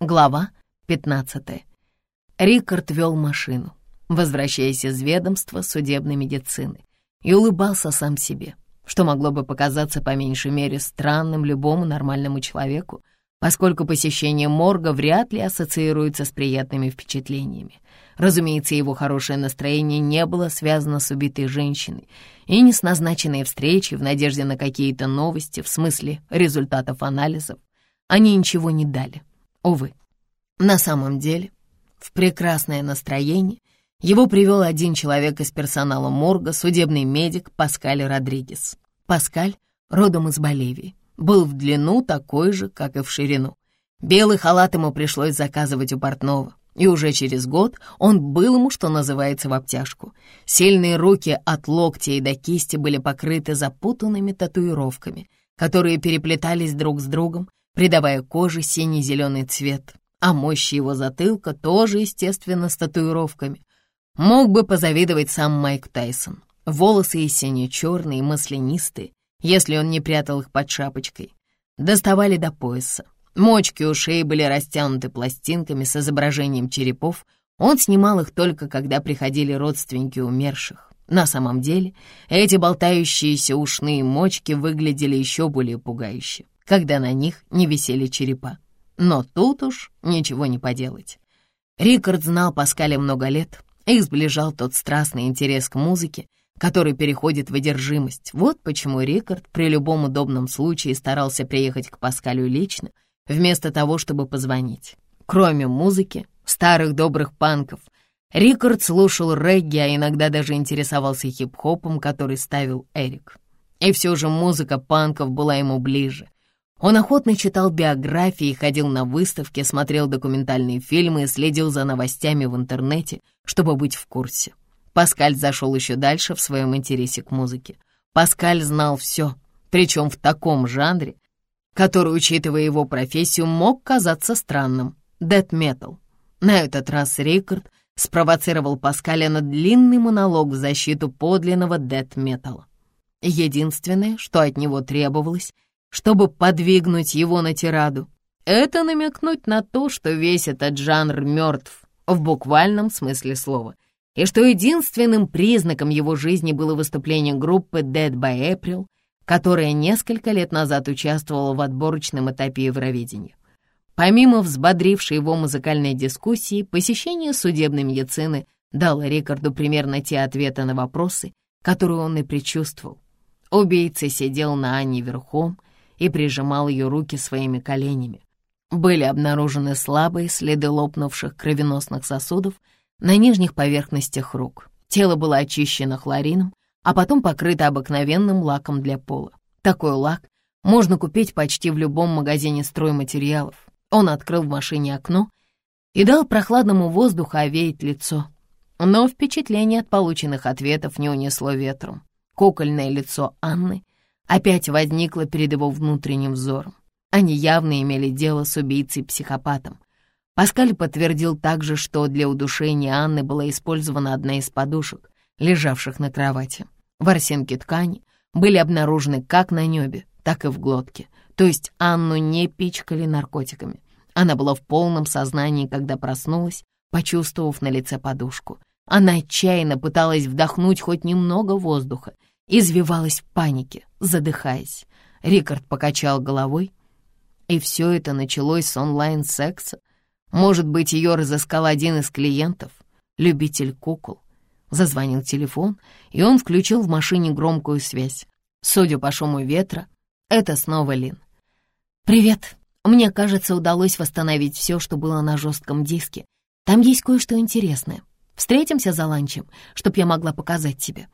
Глава 15. Рикард вел машину, возвращаясь из ведомства судебной медицины, и улыбался сам себе, что могло бы показаться по меньшей мере странным любому нормальному человеку, поскольку посещение морга вряд ли ассоциируется с приятными впечатлениями. Разумеется, его хорошее настроение не было связано с убитой женщиной и не с назначенной встречей в надежде на какие-то новости в смысле результатов анализов. Они ничего не дали. Увы, на самом деле, в прекрасное настроение его привел один человек из персонала морга, судебный медик Паскаль Родригес. Паскаль, родом из Боливии, был в длину такой же, как и в ширину. Белый халат ему пришлось заказывать у портного, и уже через год он был ему, что называется, в обтяжку. Сильные руки от локтя до кисти были покрыты запутанными татуировками, которые переплетались друг с другом придавая коже синий-зеленый цвет, а мощи его затылка тоже, естественно, с татуировками. Мог бы позавидовать сам Майк Тайсон. Волосы и сине-черные, маслянистые, если он не прятал их под шапочкой. Доставали до пояса. Мочки ушей были растянуты пластинками с изображением черепов. Он снимал их только, когда приходили родственники умерших. На самом деле, эти болтающиеся ушные мочки выглядели еще более пугающе когда на них не висели черепа. Но тут уж ничего не поделать. Рикард знал Паскаля много лет и сближал тот страстный интерес к музыке, который переходит в одержимость. Вот почему Рикард при любом удобном случае старался приехать к Паскалю лично, вместо того, чтобы позвонить. Кроме музыки, старых добрых панков, Рикард слушал регги, а иногда даже интересовался хип-хопом, который ставил Эрик. И все же музыка панков была ему ближе, он охотно читал биографии, ходил на выставки, смотрел документальные фильмы и следил за новостями в интернете, чтобы быть в курсе. Паскаль зашел еще дальше в своем интересе к музыке. Паскаль знал все, причем в таком жанре, который, учитывая его профессию, мог казаться странным — дэт-метал. На этот раз Рикард спровоцировал Паскаля на длинный монолог в защиту подлинного дэт-металла. Единственное, что от него требовалось — чтобы подвигнуть его на тираду. Это намекнуть на то, что весь этот жанр мертв, в буквальном смысле слова, и что единственным признаком его жизни было выступление группы Dead by April, которая несколько лет назад участвовала в отборочном этапе Евровидения. Помимо взбодрившей его музыкальной дискуссии, посещение судебной медицины дало Рикарду примерно те ответы на вопросы, которые он и предчувствовал. Убийца сидел на Анне верхом, и прижимал ее руки своими коленями. Были обнаружены слабые следы лопнувших кровеносных сосудов на нижних поверхностях рук. Тело было очищено хлорином, а потом покрыто обыкновенным лаком для пола. Такой лак можно купить почти в любом магазине стройматериалов. Он открыл в машине окно и дал прохладному воздуху овеять лицо. Но впечатление от полученных ответов не унесло ветром. Кукольное лицо Анны опять возникла перед его внутренним взором. Они явно имели дело с убийцей-психопатом. Паскаль подтвердил также, что для удушения Анны была использована одна из подушек, лежавших на кровати. Ворсинки ткани были обнаружены как на небе, так и в глотке, то есть Анну не пичкали наркотиками. Она была в полном сознании, когда проснулась, почувствовав на лице подушку. Она отчаянно пыталась вдохнуть хоть немного воздуха, извивалась в панике, задыхаясь. Рикард покачал головой. И все это началось с онлайн-секса. Может быть, ее разыскал один из клиентов, любитель кукол. Зазвонил телефон, и он включил в машине громкую связь. Судя по шуму ветра, это снова Лин. «Привет. Мне кажется, удалось восстановить все, что было на жестком диске. Там есть кое-что интересное. Встретимся за ланчем, чтоб я могла показать тебе».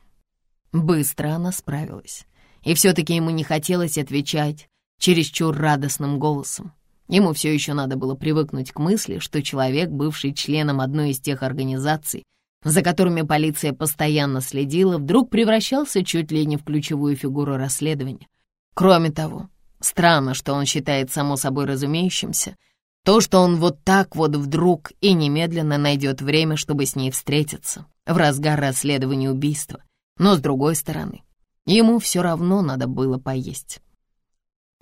Быстро она справилась. И все-таки ему не хотелось отвечать чересчур радостным голосом. Ему все еще надо было привыкнуть к мысли, что человек, бывший членом одной из тех организаций, за которыми полиция постоянно следила, вдруг превращался чуть ли не в ключевую фигуру расследования. Кроме того, странно, что он считает само собой разумеющимся, то, что он вот так вот вдруг и немедленно найдет время, чтобы с ней встретиться в разгар расследования убийства — но, с другой стороны, ему все равно надо было поесть.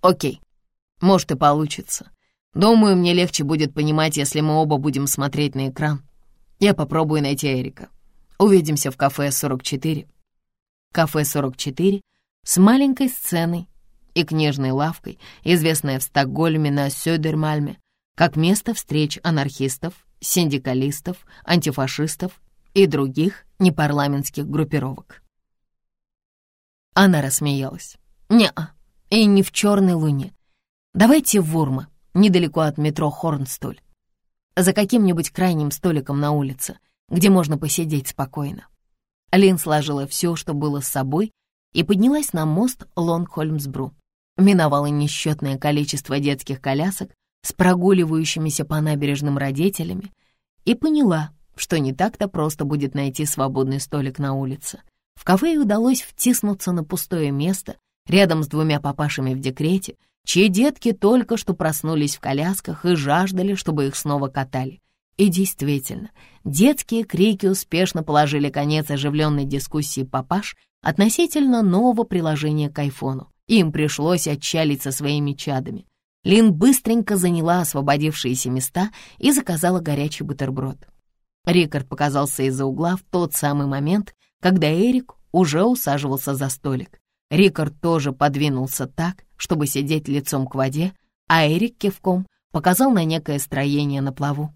Окей, может и получится. Думаю, мне легче будет понимать, если мы оба будем смотреть на экран. Я попробую найти Эрика. Увидимся в кафе 44. Кафе 44 с маленькой сценой и книжной лавкой, известная в Стокгольме на Сёдермальме, как место встреч анархистов, синдикалистов, антифашистов и других непарламентских группировок. Она рассмеялась. «Не-а, и не в черной луне. Давайте в Вурма, недалеко от метро Хорнстоль, за каким-нибудь крайним столиком на улице, где можно посидеть спокойно». Лин сложила все, что было с собой, и поднялась на мост Лонгхольмсбру. Миновала несчетное количество детских колясок с прогуливающимися по набережным родителями и поняла, что не так-то просто будет найти свободный столик на улице. В кафе удалось втиснуться на пустое место рядом с двумя папашами в декрете, чьи детки только что проснулись в колясках и жаждали, чтобы их снова катали. И действительно, детские крики успешно положили конец оживленной дискуссии папаш относительно нового приложения к айфону. Им пришлось отчалить со своими чадами. Лин быстренько заняла освободившиеся места и заказала горячий бутерброд. Рикард показался из-за угла в тот самый момент, когда Эрик уже усаживался за столик. Рикард тоже подвинулся так, чтобы сидеть лицом к воде, а Эрик кивком показал на некое строение на плаву.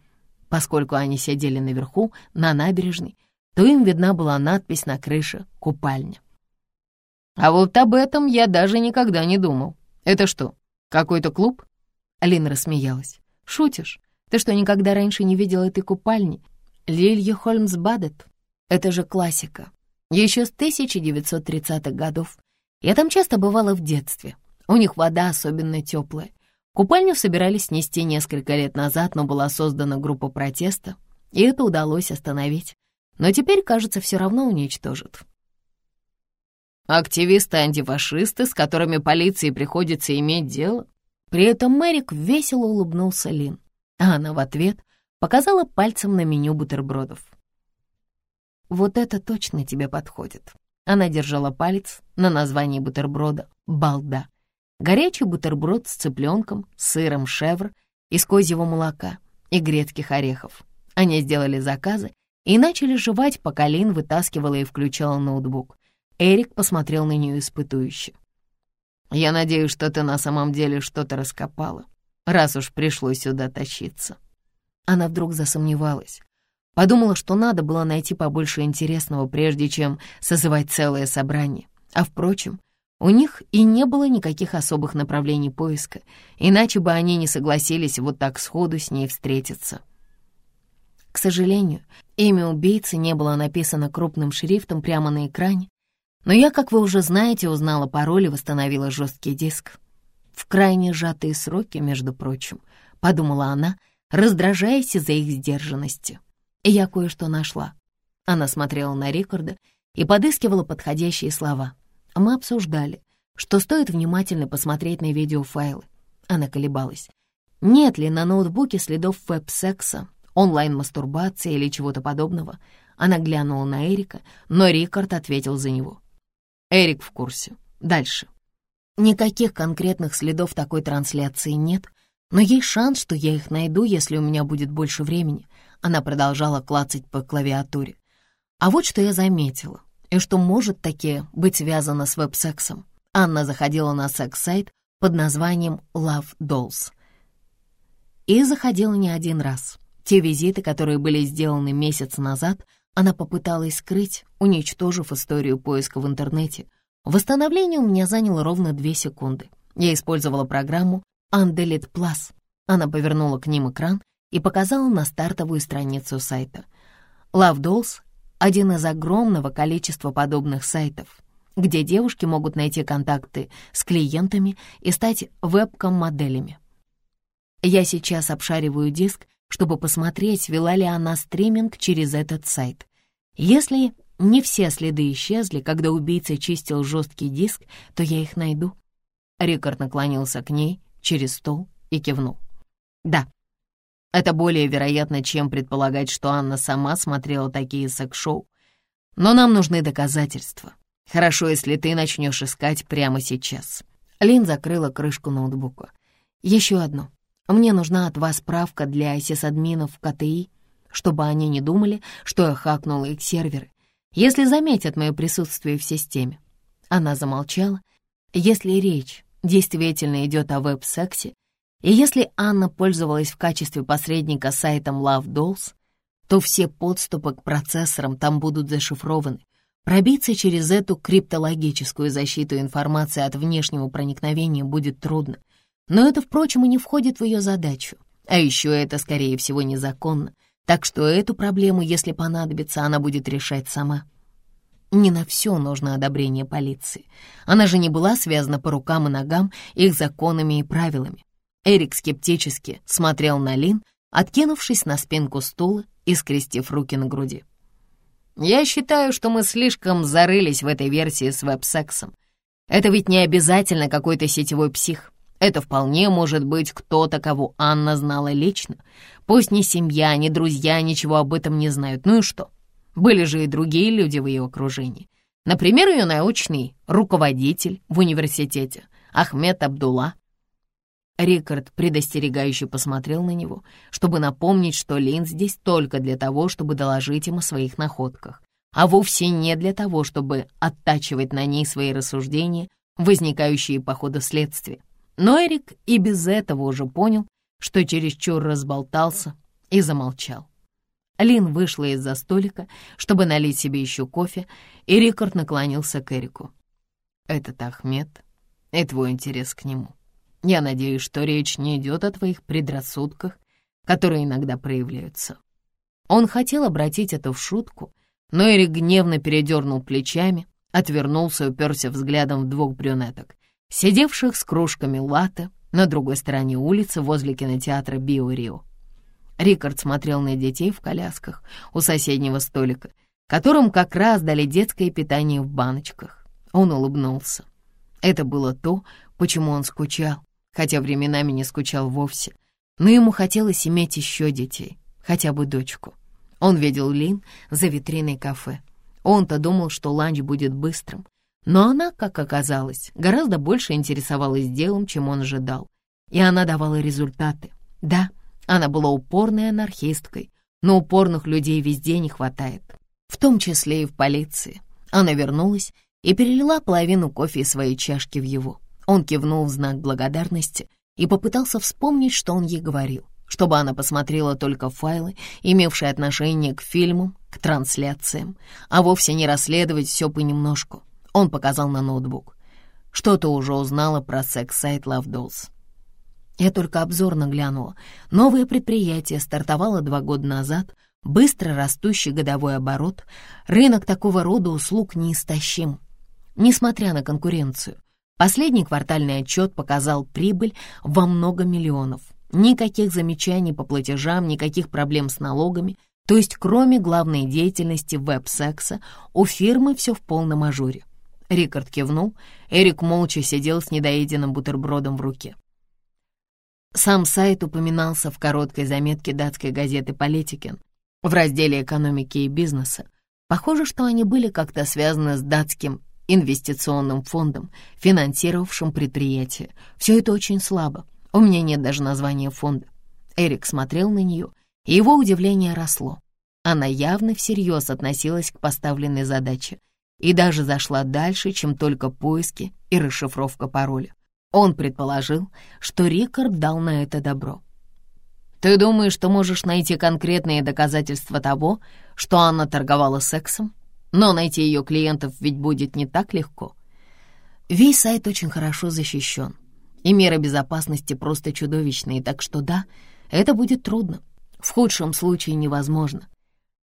Поскольку они сидели наверху, на набережной, то им видна была надпись на крыше «Купальня». «А вот об этом я даже никогда не думал. Это что, какой-то клуб?» Лин рассмеялась. «Шутишь? Ты что, никогда раньше не видел этой купальни? Лилья Хольмсбадет. Это же классика. Еще с 1930-х годов. Я там часто бывала в детстве. У них вода особенно теплая. Купальню собирались снести несколько лет назад, но была создана группа протеста, и это удалось остановить. Но теперь, кажется, все равно уничтожат. Активисты-антифашисты, с которыми полиции приходится иметь дело. При этом Мэрик весело улыбнулся Лин, а она в ответ Показала пальцем на меню бутербродов. «Вот это точно тебе подходит». Она держала палец на названии бутерброда «Балда». Горячий бутерброд с цыпленком, сыром шевр из козьего молока и грецких орехов. Они сделали заказы и начали жевать, пока Лин вытаскивала и включала ноутбук. Эрик посмотрел на нее испытующе. «Я надеюсь, что ты на самом деле что-то раскопала, раз уж пришлось сюда тащиться». Она вдруг засомневалась. Подумала, что надо было найти побольше интересного, прежде чем созывать целое собрание. А впрочем, у них и не было никаких особых направлений поиска, иначе бы они не согласились вот так сходу с ней встретиться. К сожалению, имя убийцы не было написано крупным шрифтом прямо на экране, но я, как вы уже знаете, узнала пароль и восстановила жесткий диск. В крайне сжатые сроки, между прочим, подумала она, — раздражаясь из-за их сдержанности. Я кое-что нашла. Она смотрела на Рикарда и подыскивала подходящие слова. Мы обсуждали, что стоит внимательно посмотреть на видеофайлы. Она колебалась. Нет ли на ноутбуке следов веб-секса, онлайн-мастурбации или чего-то подобного? Она глянула на Эрика, но Рикард ответил за него. Эрик в курсе. Дальше. Никаких конкретных следов такой трансляции нет, но есть шанс, что я их найду, если у меня будет больше времени. Она продолжала клацать по клавиатуре. А вот что я заметила, и что может таки быть связано с веб-сексом. Анна заходила на секс-сайт под названием Love Dolls. И заходила не один раз. Те визиты, которые были сделаны месяц назад, она попыталась скрыть, уничтожив историю поиска в интернете. Восстановление у меня заняло ровно две секунды. Я использовала программу Анделит Plus. Она повернула к ним экран и показала на стартовую страницу сайта. Love Dolls — один из огромного количества подобных сайтов, где девушки могут найти контакты с клиентами и стать вебкам-моделями. Я сейчас обшариваю диск, чтобы посмотреть, вела ли она стриминг через этот сайт. Если не все следы исчезли, когда убийца чистил жесткий диск, то я их найду. Рикард наклонился к ней через стол и кивнул. «Да, это более вероятно, чем предполагать, что Анна сама смотрела такие секс-шоу. Но нам нужны доказательства. Хорошо, если ты начнешь искать прямо сейчас». Лин закрыла крышку ноутбука. «Еще одно. Мне нужна от вас справка для сисадминов КТИ, чтобы они не думали, что я хакнула их серверы, если заметят мое присутствие в системе». Она замолчала. Если речь действительно идет о веб-сексе, и если Анна пользовалась в качестве посредника сайтом Love Dolls, то все подступы к процессорам там будут зашифрованы. Пробиться через эту криптологическую защиту информации от внешнего проникновения будет трудно. Но это, впрочем, и не входит в ее задачу. А еще это, скорее всего, незаконно. Так что эту проблему, если понадобится, она будет решать сама. Не на все нужно одобрение полиции. Она же не была связана по рукам и ногам их законами и правилами. Эрик скептически смотрел на Лин, откинувшись на спинку стула и скрестив руки на груди. «Я считаю, что мы слишком зарылись в этой версии с веб-сексом. Это ведь не обязательно какой-то сетевой псих. Это вполне может быть кто-то, кого Анна знала лично. Пусть ни семья, ни друзья ничего об этом не знают. Ну и что? Были же и другие люди в ее окружении. Например, ее научный руководитель в университете, Ахмед Абдулла. Рикард предостерегающе посмотрел на него, чтобы напомнить, что Лин здесь только для того, чтобы доложить ему о своих находках, а вовсе не для того, чтобы оттачивать на ней свои рассуждения, возникающие по ходу следствия. Но Эрик и без этого уже понял, что чересчур разболтался и замолчал. Лин вышла из-за столика, чтобы налить себе еще кофе, и Рикард наклонился к Эрику. «Этот Ахмед и твой интерес к нему. Я надеюсь, что речь не идет о твоих предрассудках, которые иногда проявляются». Он хотел обратить это в шутку, но Эрик гневно передернул плечами, отвернулся и уперся взглядом в двух брюнеток, сидевших с кружками латте на другой стороне улицы возле кинотеатра «Био-Рио». Рикард смотрел на детей в колясках у соседнего столика, которым как раз дали детское питание в баночках. Он улыбнулся. Это было то, почему он скучал, хотя временами не скучал вовсе. Но ему хотелось иметь еще детей, хотя бы дочку. Он видел Лин за витриной кафе. Он-то думал, что ланч будет быстрым, но она, как оказалось, гораздо больше интересовалась делом, чем он ожидал. И она давала результаты. Да, она была упорной анархисткой, но упорных людей везде не хватает, в том числе и в полиции. Она вернулась и перелила половину кофе из своей чашки в его. Он кивнул в знак благодарности и попытался вспомнить, что он ей говорил, чтобы она посмотрела только файлы, имевшие отношение к фильмам, к трансляциям, а вовсе не расследовать все понемножку. Он показал на ноутбук. Что ты уже узнала про секс-сайт Love Dolls? Я только обзорно глянула. Новое предприятие стартовало два года назад, быстро растущий годовой оборот. Рынок такого рода услуг неистощим. Несмотря на конкуренцию, последний квартальный отчет показал прибыль во много миллионов. Никаких замечаний по платежам, никаких проблем с налогами. То есть, кроме главной деятельности веб-секса, у фирмы все в полном ажуре. Рикард кивнул. Эрик молча сидел с недоеденным бутербродом в руке. Сам сайт упоминался в короткой заметке датской газеты «Политикен» в разделе экономики и бизнеса. Похоже, что они были как-то связаны с датским инвестиционным фондом, финансировавшим предприятие. Все это очень слабо. У меня нет даже названия фонда. Эрик смотрел на нее, и его удивление росло. Она явно всерьез относилась к поставленной задаче — и даже зашла дальше, чем только поиски и расшифровка пароля. Он предположил, что Рикард дал на это добро. «Ты думаешь, что можешь найти конкретные доказательства того, что Анна торговала сексом? Но найти ее клиентов ведь будет не так легко. Весь сайт очень хорошо защищен, и меры безопасности просто чудовищные, так что да, это будет трудно, в худшем случае невозможно».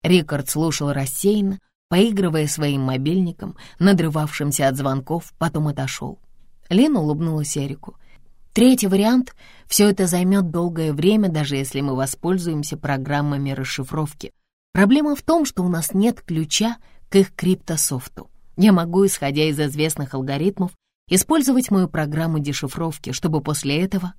Рикард слушал рассеянно, поигрывая своим мобильником, надрывавшимся от звонков, потом отошел. Лена улыбнулась Эрику. Третий вариант — все это займет долгое время, даже если мы воспользуемся программами расшифровки. Проблема в том, что у нас нет ключа к их криптософту. Я могу, исходя из известных алгоритмов, использовать мою программу дешифровки, чтобы после этого...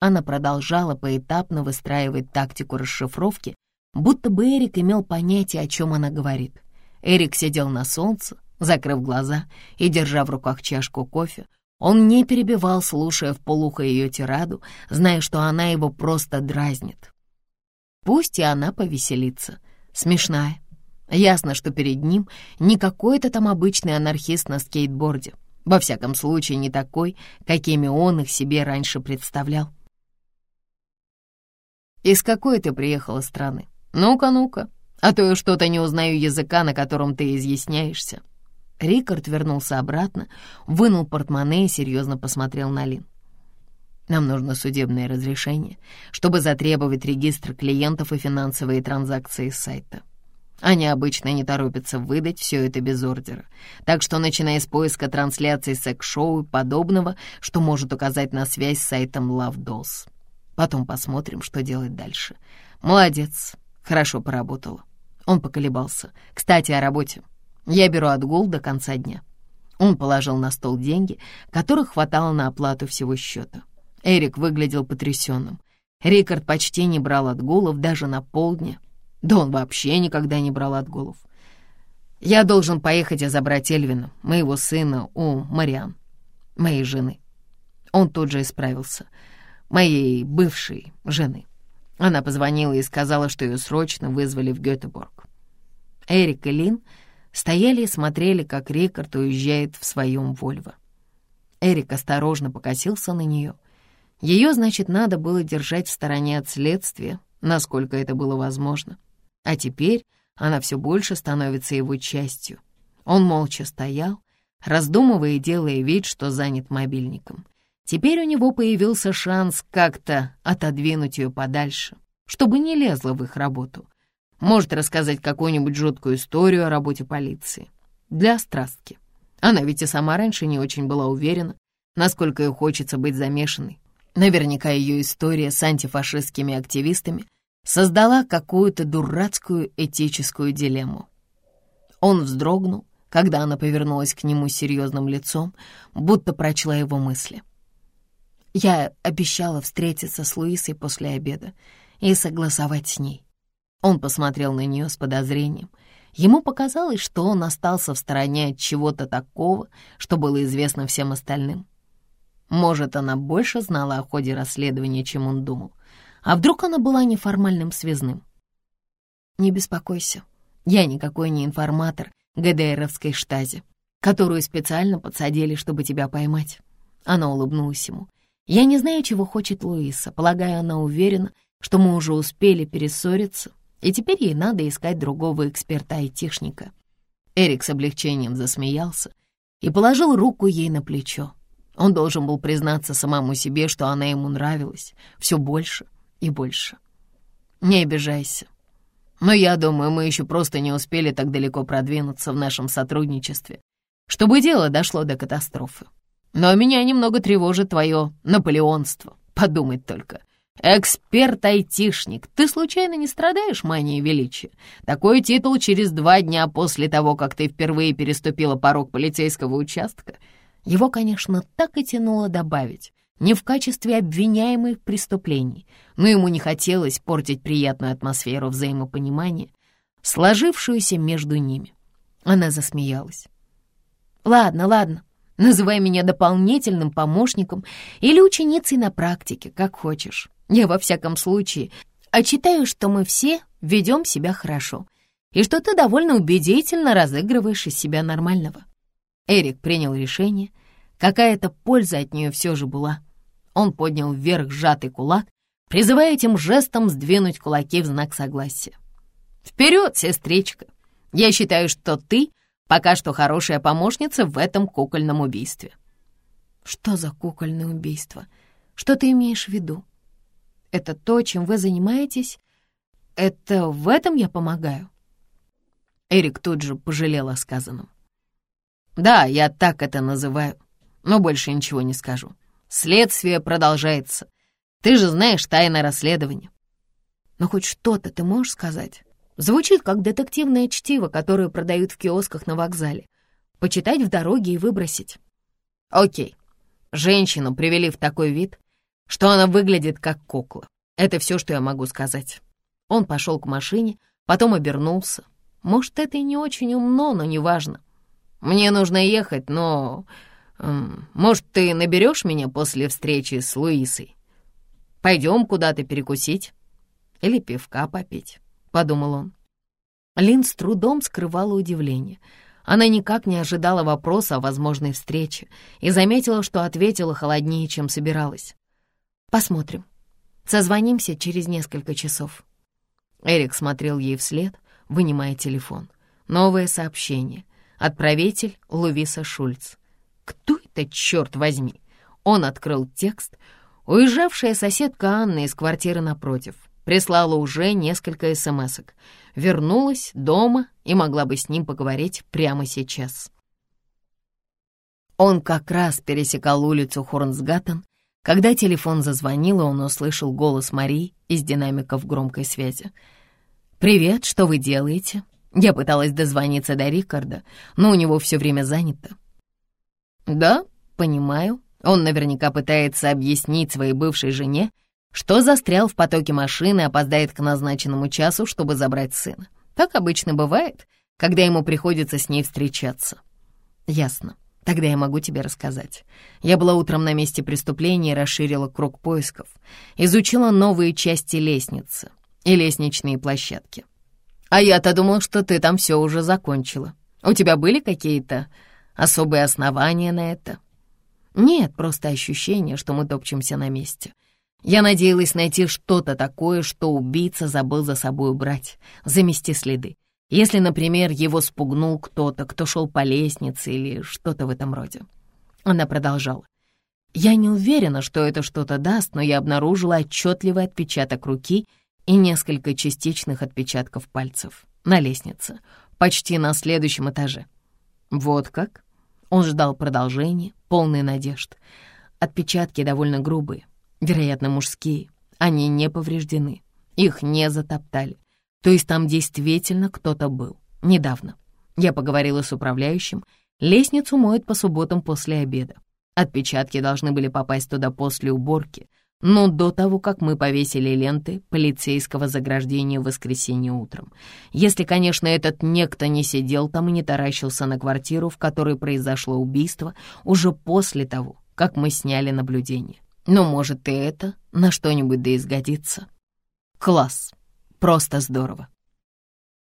Она продолжала поэтапно выстраивать тактику расшифровки, будто бы Эрик имел понятие, о чем она говорит. Эрик сидел на солнце, закрыв глаза и держа в руках чашку кофе. Он не перебивал, слушая в полухо ее тираду, зная, что она его просто дразнит. Пусть и она повеселится. Смешная. Ясно, что перед ним не какой-то там обычный анархист на скейтборде. Во всяком случае, не такой, какими он их себе раньше представлял. «Из какой ты приехала страны? Ну-ка, ну-ка, а то я что-то не узнаю языка, на котором ты изъясняешься». Рикард вернулся обратно, вынул портмоне и серьезно посмотрел на Лин. «Нам нужно судебное разрешение, чтобы затребовать регистр клиентов и финансовые транзакции с сайта. Они обычно не торопятся выдать все это без ордера, так что начиная с поиска трансляций секс-шоу и подобного, что может указать на связь с сайтом Love Dolls. Потом посмотрим, что делать дальше. Молодец, хорошо поработала». Он поколебался. «Кстати, о работе. Я беру отгул до конца дня». Он положил на стол деньги, которых хватало на оплату всего счета. Эрик выглядел потрясенным. Рикард почти не брал отгулов даже на полдня. Да он вообще никогда не брал отгулов. «Я должен поехать и забрать Эльвина, моего сына, у Мариан, моей жены». Он тут же исправился. «Моей бывшей жены». Она позвонила и сказала, что ее срочно вызвали в Гетеборг. Эрик и Лин стояли и смотрели, как Рикард уезжает в своем Вольво. Эрик осторожно покосился на нее. Ее, значит, надо было держать в стороне от следствия, насколько это было возможно. А теперь она все больше становится его частью. Он молча стоял, раздумывая и делая вид, что занят мобильником. Теперь у него появился шанс как-то отодвинуть ее подальше, чтобы не лезла в их работу. Может рассказать какую-нибудь жуткую историю о работе полиции. Для страстки. Она ведь и сама раньше не очень была уверена, насколько ей хочется быть замешанной. Наверняка ее история с антифашистскими активистами создала какую-то дурацкую этическую дилемму. Он вздрогнул, когда она повернулась к нему серьезным лицом, будто прочла его мысли. Я обещала встретиться с Луисой после обеда и согласовать с ней. Он посмотрел на нее с подозрением. Ему показалось, что он остался в стороне от чего-то такого, что было известно всем остальным. Может, она больше знала о ходе расследования, чем он думал. А вдруг она была неформальным связным? «Не беспокойся, я никакой не информатор ГДРовской штази, которую специально подсадили, чтобы тебя поймать». Она улыбнулась ему. Я не знаю, чего хочет Луиса. Полагаю, она уверена, что мы уже успели перессориться, и теперь ей надо искать другого эксперта-айтишника. Эрик с облегчением засмеялся и положил руку ей на плечо. Он должен был признаться самому себе, что она ему нравилась все больше и больше. Не обижайся. Но я думаю, мы еще просто не успели так далеко продвинуться в нашем сотрудничестве, чтобы дело дошло до катастрофы. Но меня немного тревожит твое наполеонство. Подумать только. Эксперт-айтишник, ты случайно не страдаешь манией величия? Такой титул через два дня после того, как ты впервые переступила порог полицейского участка. Его, конечно, так и тянуло добавить, не в качестве обвиняемой в преступлении, но ему не хотелось портить приятную атмосферу взаимопонимания, сложившуюся между ними. Она засмеялась. «Ладно, ладно, Называй меня дополнительным помощником или ученицей на практике, как хочешь. Я во всяком случае отчитаю, что мы все ведем себя хорошо и что ты довольно убедительно разыгрываешь из себя нормального. Эрик принял решение. Какая-то польза от нее все же была. Он поднял вверх сжатый кулак, призывая этим жестом сдвинуть кулаки в знак согласия. «Вперед, сестричка! Я считаю, что ты Пока что хорошая помощница в этом кукольном убийстве». «Что за кукольное убийство? Что ты имеешь в виду? Это то, чем вы занимаетесь? Это в этом я помогаю?» Эрик тут же пожалел о сказанном. «Да, я так это называю, но больше ничего не скажу. Следствие продолжается. Ты же знаешь тайное расследование». «Но хоть что-то ты можешь сказать?» Звучит как детективное чтиво, которое продают в киосках на вокзале. Почитать в дороге и выбросить. Окей. Женщину привели в такой вид, что она выглядит как кукла. Это все, что я могу сказать. Он пошел к машине, потом обернулся. Может, это и не очень умно, но неважно. Мне нужно ехать, но Может, ты наберешь меня после встречи с Луисой? Пойдем куда-то перекусить или пивка попить», — подумал он. Лин с трудом скрывала удивление. Она никак не ожидала вопроса о возможной встрече и заметила, что ответила холоднее, чем собиралась. «Посмотрим. Созвонимся через несколько часов». Эрик смотрел ей вслед, вынимая телефон. Новое сообщение. Отправитель Лувиса Шульц. Кто это, черт возьми? Он открыл текст. Уезжавшая соседка Анна из квартиры напротив прислала уже несколько смс-ок. Вернулась дома и могла бы с ним поговорить прямо сейчас. Он как раз пересекал улицу Хорнсгаттен, когда телефон зазвонил, и он услышал голос Марии из динамиков громкой связи. «Привет, что вы делаете?» Я пыталась дозвониться до Рикарда, но у него все время занято. «Да, понимаю. Он наверняка пытается объяснить своей бывшей жене, что застрял в потоке машины и опоздает к назначенному часу, чтобы забрать сына. Так обычно бывает, когда ему приходится с ней встречаться». «Ясно. Тогда я могу тебе рассказать. Я была утром на месте преступления и расширила круг поисков. Изучила новые части лестницы и лестничные площадки. А я-то думал, что ты там все уже закончила. У тебя были какие-то особые основания на это? Нет, просто ощущение, что мы топчемся на месте. Я надеялась найти что-то такое, что убийца забыл за собой убрать, замести следы. Если, например, его спугнул кто-то, кто шел по лестнице или что-то в этом роде. Она продолжала. Я не уверена, что это что-то даст, но я обнаружила отчетливый отпечаток руки и несколько частичных отпечатков пальцев на лестнице, почти на следующем этаже. Вот как? Он ждал продолжения, полный надежд. Отпечатки довольно грубые, вероятно, мужские. Они не повреждены, их не затоптали. То есть там действительно кто-то был. Недавно. Я поговорила с управляющим. Лестницу моют по субботам после обеда. Отпечатки должны были попасть туда после уборки, но до того, как мы повесили ленты полицейского заграждения в воскресенье утром. Если, конечно, этот некто не сидел там и не таращился на квартиру, в которой произошло убийство, уже после того, как мы сняли наблюдение. Но, может, и это на что-нибудь да изгодится. Класс. Просто здорово.